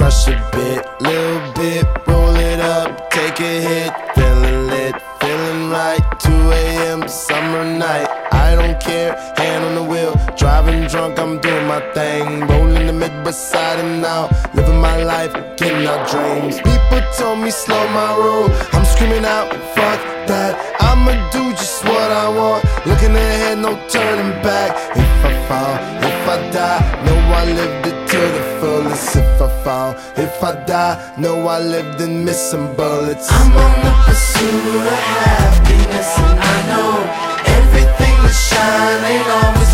Crush a bit, little bit, roll it up, take a hit, feeling lit, feeling right. 2 a.m. summer night. I don't care, hand on the wheel, driving drunk, I'm doing my thing. Rolling the Midwest side and now, living my life, getting out dreams. People told me slow my roll, I'm screaming out, fuck that. I'ma do just what I want, looking ahead, no turning back. If fall, if I die, know I lived it to the fullest. If I fall, if I die, know I lived and missed some bullets. I'm on the pursuit of happiness, and I know everything that shine ain't always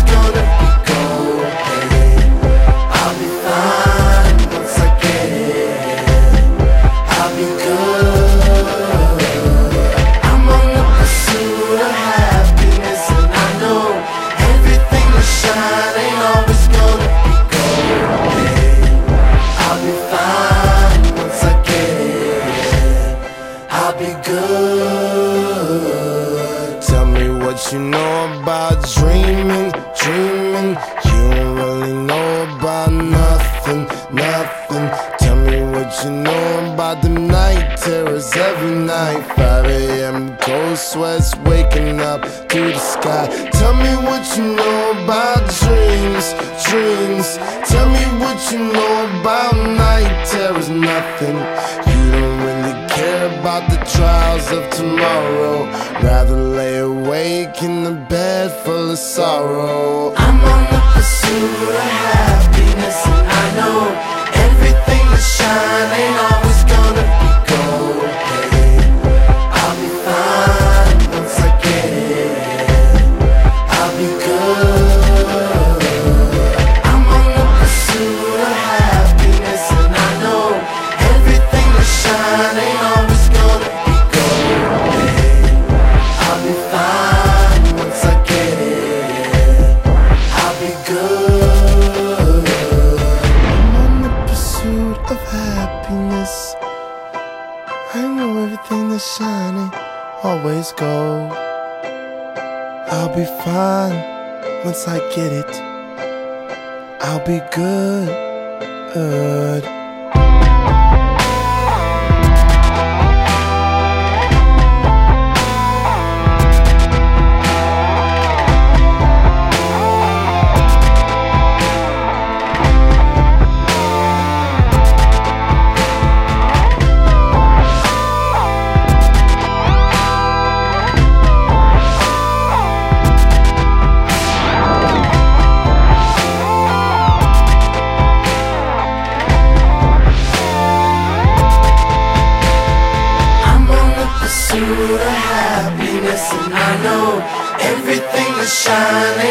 you know about dreaming, dreaming. You don't really know about nothing, nothing. Tell me what you know about the night terrors every night. 5 a.m. cold sweats waking up to the sky. Tell me what you know about dreams, dreams. Tell me what you know about night terrors, nothing. You don't really care about the trials of tomorrow. Rather lay awake in the bed full of sorrow. I'm on the pursuit of happiness, and I know I'll be fine once I get it. I'll be good. And I know everything is shine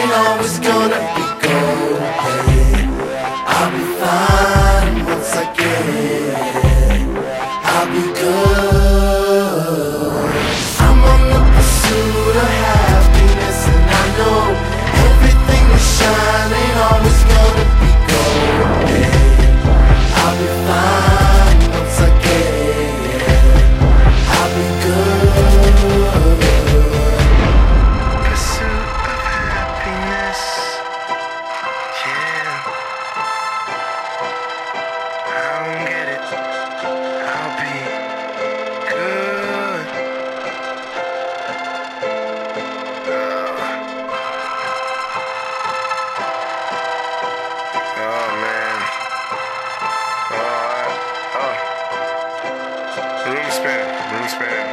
Room spinning, room spinning.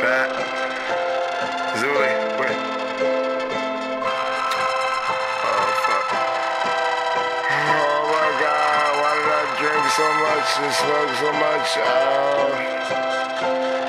Pat. So much and smoke so much? Oh.